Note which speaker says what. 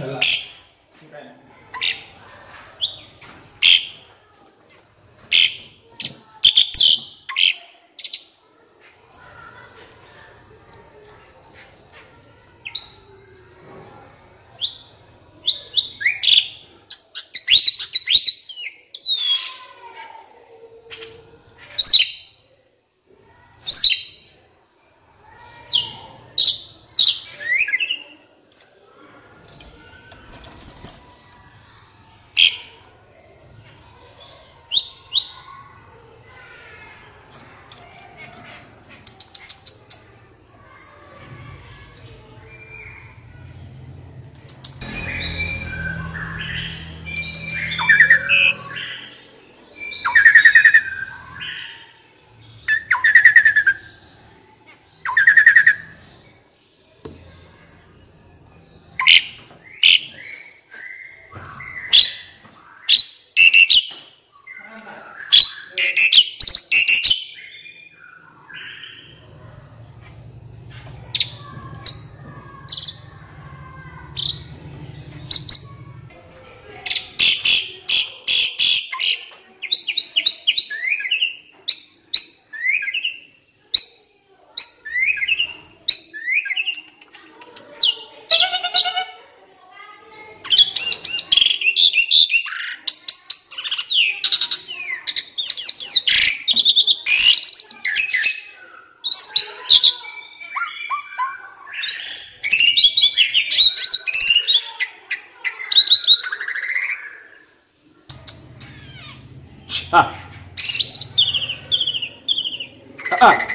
Speaker 1: したら Fuck.